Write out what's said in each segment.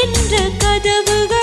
என்ற கதவுகள்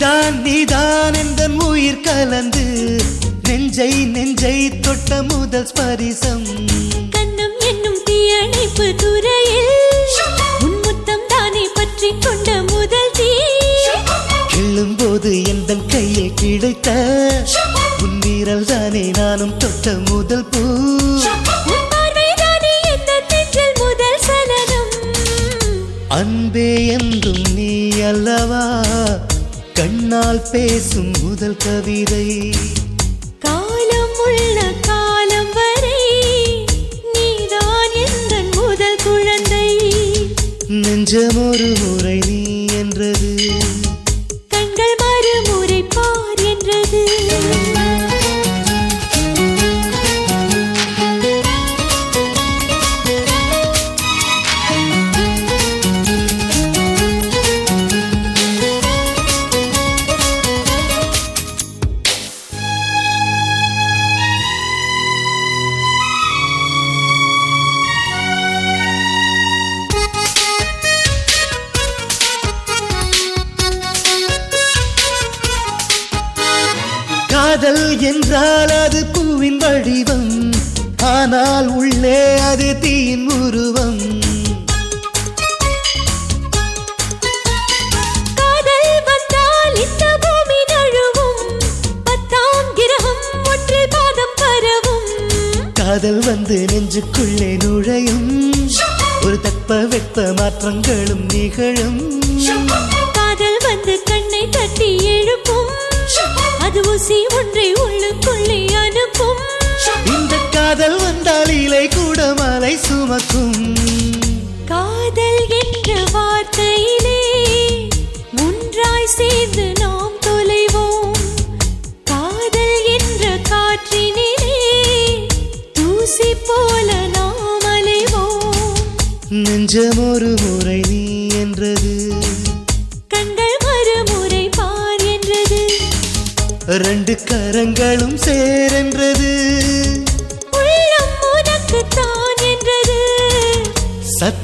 நீதான் நீதான் எந்த உயிர் கலந்து நெஞ்சை நெஞ்சை தொட்ட முதல் ஸ்பரிசம். கண்ணம் என்னும் தீயணைப்பு துறையில் உன் முத்தம் தானே பற்றி கொண்ட முதல் தீ. கிள்ளும் போது எந்த கையில் கிடைத்த உன் வீரல் தானே நானும் தொட்ட முதல் பூ. அன்பே என்றும் நீ அல்லவா? கண்ணால் பேசும் முதல் கவிதை. காலம் உள்ள காலம் வரை நீதான் எந்த முதல் குழந்தை? நெஞ்சம் ஒரு முறை நீ என்றது. காதல் என்றால் அது பூவின் வடிவம். ஆனால் உள்ளே அது தீயின் உருவம். காதல் வந்து நெஞ்சுக்குள்ளே நுழையும். ஒரு தட்ப வெப்ப மாற்றங்களும் நிகழும். காதல் வந்து கண்ணை காதல் வந்தால் இலை கூட மலை சுமக்கும். காதல் என்ற வார்த்தையிலே ஒன்றாய் சேர்ந்து நாம் தொலைவோம். காதல் என்ற காற்றினிலே தூசி போல நாம் அலைவோம். நெஞ்சம் ஒரு முறை நீ என்றது. கண்கள் மறுமுறை பார் என்றது. ரெண்டு கரங்களும் சேரென்றது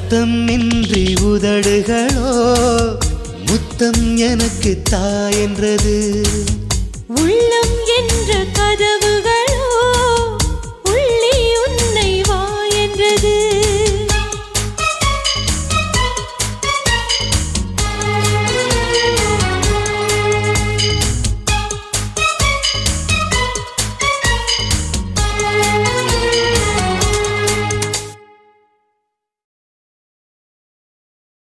முத்தம் இன்றி உதடுகளோ? முத்தம் எனக்கு தா என்றது. உள்ளம் என்ற கதவுகள்